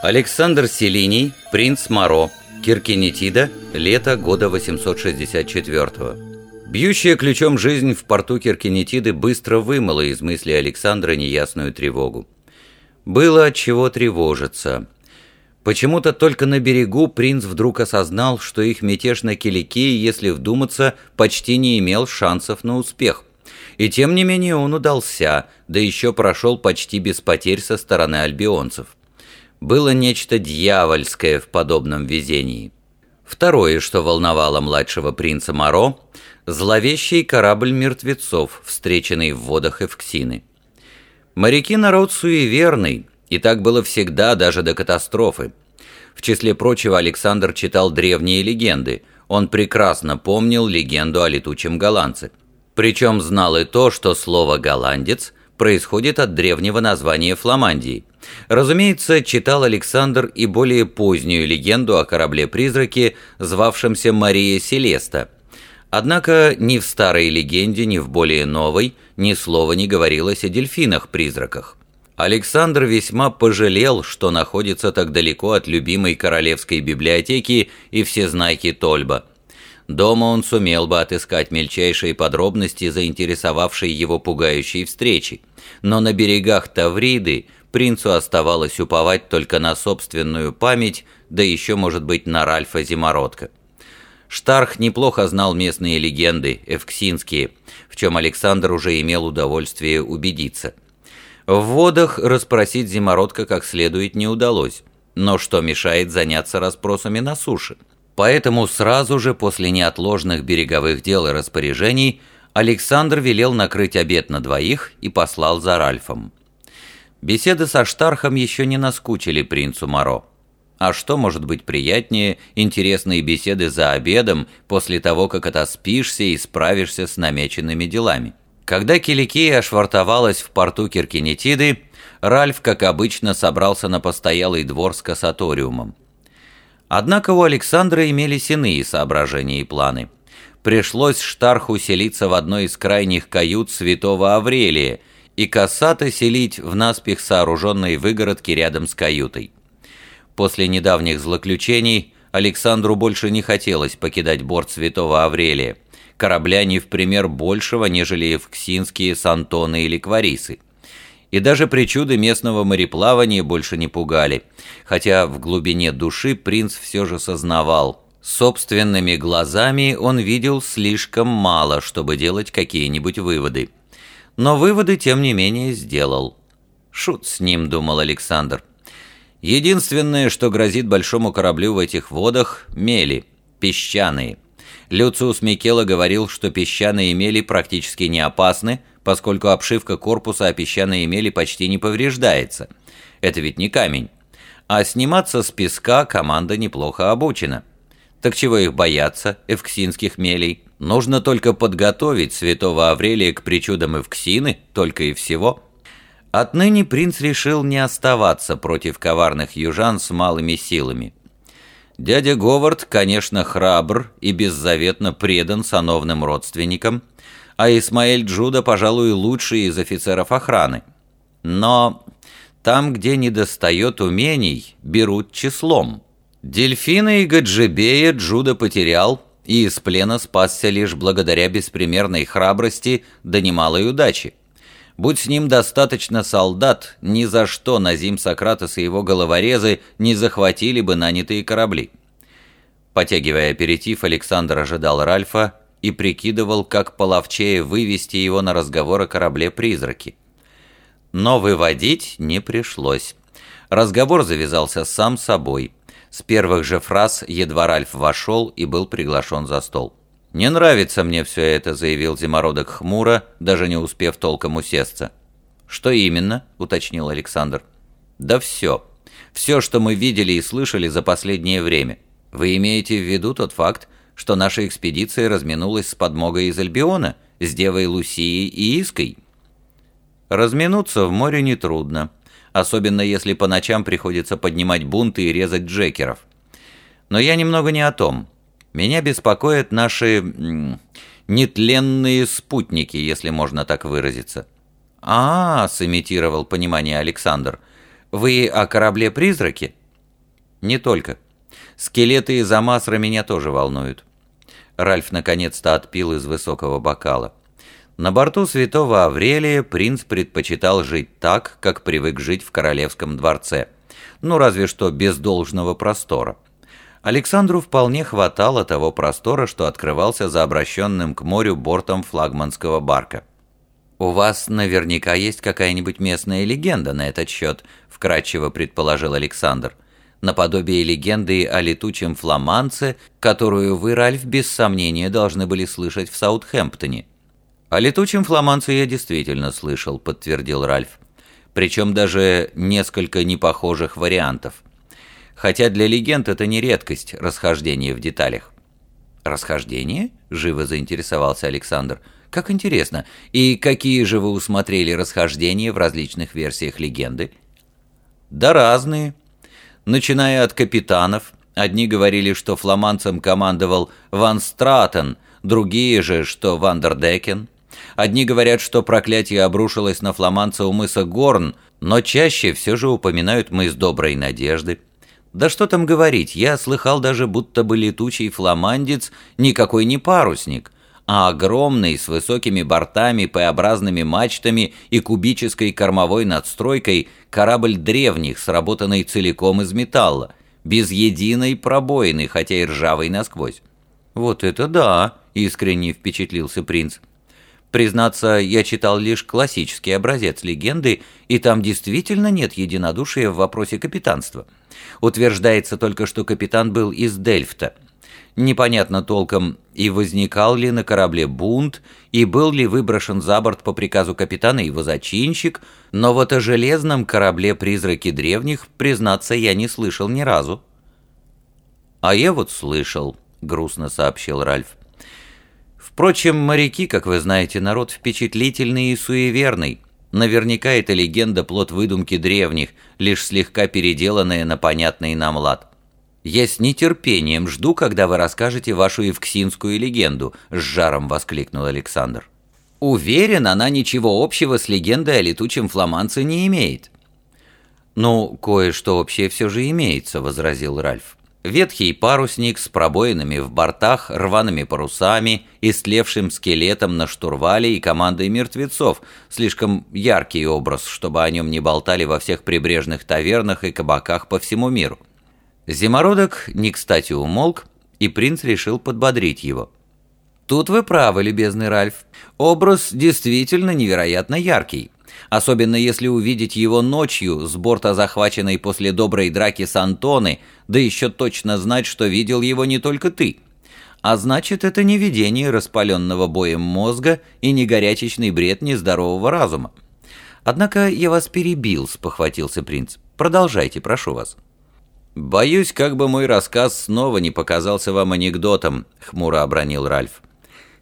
Александр Селиний, принц Моро, Киркинетида, лето года 864 -го. Бьющая ключом жизнь в порту Киркинетиды быстро вымыла из мысли Александра неясную тревогу. Было от чего тревожиться. Почему-то только на берегу принц вдруг осознал, что их мятеж на Киликии, если вдуматься, почти не имел шансов на успех. И тем не менее он удался, да еще прошел почти без потерь со стороны альбионцев. Было нечто дьявольское в подобном везении. Второе, что волновало младшего принца Моро, зловещий корабль мертвецов, встреченный в водах Эвксины. Моряки народ суеверный, и так было всегда, даже до катастрофы. В числе прочего Александр читал древние легенды. Он прекрасно помнил легенду о летучем голландце. Причем знал и то, что слово «голландец» происходит от древнего названия Фламандии. Разумеется, читал Александр и более позднюю легенду о корабле-призраке, звавшемся Мария Селеста. Однако ни в старой легенде, ни в более новой ни слова не говорилось о дельфинах-призраках. Александр весьма пожалел, что находится так далеко от любимой королевской библиотеки и всезнайки Тольба – Дома он сумел бы отыскать мельчайшие подробности, заинтересовавшие его пугающей встречи. Но на берегах Тавриды принцу оставалось уповать только на собственную память, да еще, может быть, на Ральфа Зимородка. Штарх неплохо знал местные легенды, эвксинские, в чем Александр уже имел удовольствие убедиться. В водах расспросить Зимородка как следует не удалось, но что мешает заняться расспросами на суше – Поэтому сразу же после неотложных береговых дел и распоряжений Александр велел накрыть обед на двоих и послал за Ральфом. Беседы со Штархом еще не наскучили принцу Моро. А что может быть приятнее интересные беседы за обедом после того, как отоспишься и справишься с намеченными делами? Когда Киликия ошвартовалась в порту Киркинетиды, Ральф, как обычно, собрался на постоялый двор с кассаториумом. Однако у Александра имелись иные соображения и планы. Пришлось Штарху селиться в одной из крайних кают святого Аврелия и Кассата селить в наспех сооруженной выгородке рядом с каютой. После недавних злоключений Александру больше не хотелось покидать борт святого Аврелия. Корабля не в пример большего, нежели евксинские Сантоны или Кварисы и даже причуды местного мореплавания больше не пугали, хотя в глубине души принц все же сознавал. Собственными глазами он видел слишком мало, чтобы делать какие-нибудь выводы. Но выводы, тем не менее, сделал. «Шут с ним», — думал Александр. «Единственное, что грозит большому кораблю в этих водах — мели, песчаные». Люциус Микела говорил, что песчаные мели практически не опасны, поскольку обшивка корпуса о песчаной мели почти не повреждается. Это ведь не камень. А сниматься с песка команда неплохо обучена. Так чего их бояться, эвксинских мелей? Нужно только подготовить святого Аврелия к причудам эвксины, только и всего. Отныне принц решил не оставаться против коварных южан с малыми силами. Дядя Говард, конечно, храбр и беззаветно предан сановным родственникам, а Исмаэль Джуда, пожалуй, лучший из офицеров охраны. Но там, где недостает умений, берут числом. Дельфина и Гаджибея Джуда потерял, и из плена спасся лишь благодаря беспримерной храбрости да немалой удачи. Будь с ним достаточно солдат, ни за что Назим Сократос и его головорезы не захватили бы нанятые корабли. Потягивая аперитив, Александр ожидал Ральфа, и прикидывал, как половчее вывести его на разговор о корабле-призраке. Но выводить не пришлось. Разговор завязался сам собой. С первых же фраз едва Ральф вошел и был приглашен за стол. «Не нравится мне все это», — заявил Зимородок хмуро, даже не успев толком усесться. «Что именно?» — уточнил Александр. «Да все. Все, что мы видели и слышали за последнее время. Вы имеете в виду тот факт, что наша экспедиция разминулась с подмогой из Альбиона, с Девой Лусией и Иской. Разминуться в море нетрудно, особенно если по ночам приходится поднимать бунты и резать джекеров. Но я немного не о том. Меня беспокоят наши нетленные спутники, если можно так выразиться. «А, — сымитировал понимание Александр, — вы о корабле-призраке?» «Не только. Скелеты и замасра меня тоже волнуют». Ральф наконец-то отпил из высокого бокала. На борту святого Аврелия принц предпочитал жить так, как привык жить в королевском дворце. Ну, разве что без должного простора. Александру вполне хватало того простора, что открывался за обращенным к морю бортом флагманского барка. «У вас наверняка есть какая-нибудь местная легенда на этот счет», — вкратчиво предположил Александр. «Наподобие легенды о летучем фламанце, которую вы, Ральф, без сомнения должны были слышать в Саутхэмптоне». «О летучем фламанце я действительно слышал», — подтвердил Ральф. «Причем даже несколько непохожих вариантов. Хотя для легенд это не редкость, расхождение в деталях». «Расхождение?» — живо заинтересовался Александр. «Как интересно. И какие же вы усмотрели расхождения в различных версиях легенды?» «Да разные. Начиная от капитанов. Одни говорили, что фламандцем командовал Ван Стратен, другие же, что Вандердекен. Одни говорят, что проклятие обрушилось на фламандца у мыса Горн, но чаще все же упоминают мыс Доброй Надежды. Да что там говорить, я слыхал даже, будто бы летучий фламандец никакой не парусник, а огромный, с высокими бортами, П-образными мачтами и кубической кормовой надстройкой корабль древних, сработанный целиком из металла, без единой пробоины, хотя и ржавый насквозь. «Вот это да!» — искренне впечатлился принц. Признаться, я читал лишь классический образец легенды, и там действительно нет единодушия в вопросе капитанства. Утверждается только, что капитан был из Дельфта. Непонятно толком, и возникал ли на корабле бунт, и был ли выброшен за борт по приказу капитана его зачинщик, но вот о железном корабле «Призраки древних», признаться, я не слышал ни разу. «А я вот слышал», — грустно сообщил Ральф. Впрочем, моряки, как вы знаете, народ впечатлительный и суеверный. Наверняка эта легенда плод выдумки древних, лишь слегка переделанная на понятный нам лад. «Я с нетерпением жду, когда вы расскажете вашу евксинскую легенду», — с жаром воскликнул Александр. «Уверен, она ничего общего с легендой о летучем фламанце не имеет». «Ну, кое-что общее все же имеется», — возразил Ральф. Ветхий парусник с пробоинами в бортах, рваными парусами, истлевшим скелетом на штурвале и командой мертвецов. Слишком яркий образ, чтобы о нем не болтали во всех прибрежных тавернах и кабаках по всему миру. Зимородок не кстати умолк, и принц решил подбодрить его. «Тут вы правы, любезный Ральф. Образ действительно невероятно яркий особенно если увидеть его ночью с борта захваченной после доброй драки с Антоны, да еще точно знать, что видел его не только ты. А значит, это не видение распаленного боем мозга и не горячечный бред нездорового разума. Однако я вас перебил, спохватился принц. Продолжайте, прошу вас. «Боюсь, как бы мой рассказ снова не показался вам анекдотом», — хмуро обронил Ральф.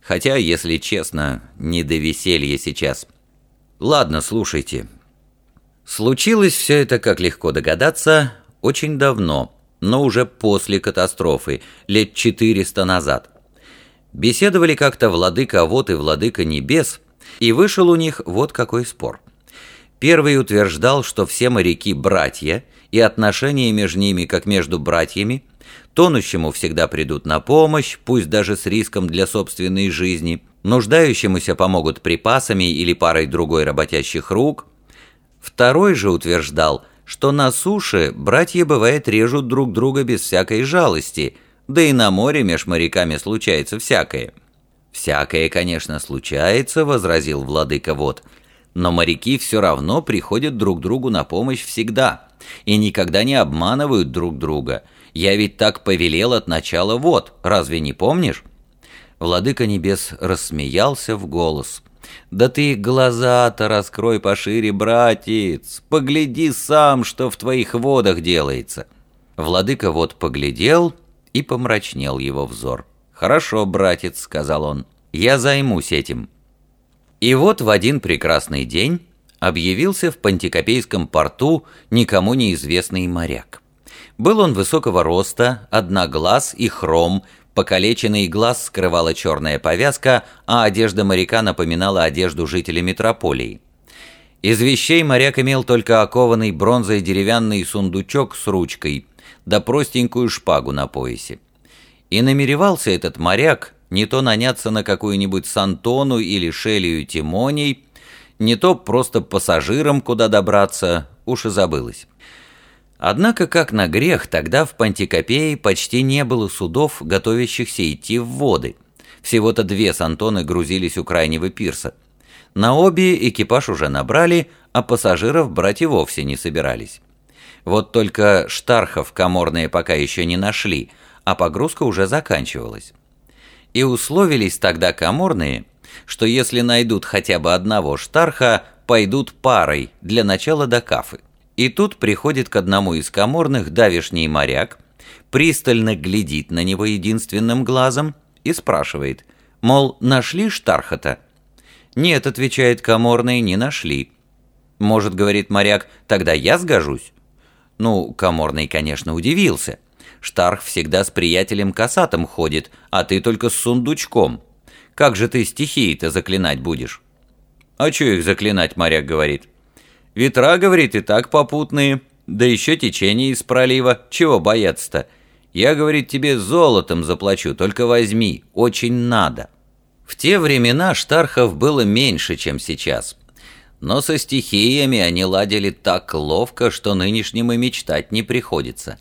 «Хотя, если честно, не до веселья сейчас. Ладно, слушайте. Случилось все это, как легко догадаться, очень давно, но уже после катастрофы, лет 400 назад. Беседовали как-то владыка вот и владыка небес, и вышел у них вот какой спор. Первый утверждал, что все моряки – братья, и отношения между ними, как между братьями, тонущему всегда придут на помощь, пусть даже с риском для собственной жизни – Нуждающемуся помогут припасами или парой другой работящих рук. Второй же утверждал, что на суше братья бывает режут друг друга без всякой жалости, да и на море меж моряками случается всякое. «Всякое, конечно, случается», — возразил владыка Вод, «но моряки все равно приходят друг другу на помощь всегда и никогда не обманывают друг друга. Я ведь так повелел от начала вод, разве не помнишь?» Владыка Небес рассмеялся в голос. «Да ты глаза-то раскрой пошире, братец! Погляди сам, что в твоих водах делается!» Владыка вот поглядел и помрачнел его взор. «Хорошо, братец», — сказал он, — «я займусь этим». И вот в один прекрасный день объявился в Пантикопейском порту никому неизвестный моряк. Был он высокого роста, одноглаз и хром, Покалеченный глаз скрывала черная повязка, а одежда моряка напоминала одежду жителей метрополии. Из вещей моряк имел только окованный бронзой деревянный сундучок с ручкой, да простенькую шпагу на поясе. И намеревался этот моряк не то наняться на какую-нибудь Сантону или Шелию Тимоней, не то просто пассажирам куда добраться, уж и забылось. Однако, как на грех, тогда в Пантикопее почти не было судов, готовящихся идти в воды. Всего-то две Сантоны грузились у крайнего пирса. На обе экипаж уже набрали, а пассажиров брать и вовсе не собирались. Вот только штархов коморные пока еще не нашли, а погрузка уже заканчивалась. И условились тогда коморные, что если найдут хотя бы одного штарха, пойдут парой для начала до кафы. И тут приходит к одному из коморных давишний моряк, пристально глядит на него единственным глазом и спрашивает, мол, нашли штархата? «Нет», — отвечает коморный, — «не нашли». «Может, — говорит моряк, — тогда я сгожусь?» Ну, коморный, конечно, удивился. Штарх всегда с приятелем косатым ходит, а ты только с сундучком. Как же ты стихии-то заклинать будешь?» «А чё их заклинать?» — моряк говорит. «Ветра, — говорит, — и так попутные, да еще течение из пролива. Чего бояться-то? Я, — говорит, — тебе золотом заплачу, только возьми, очень надо». В те времена штархов было меньше, чем сейчас. Но со стихиями они ладили так ловко, что нынешним и мечтать не приходится.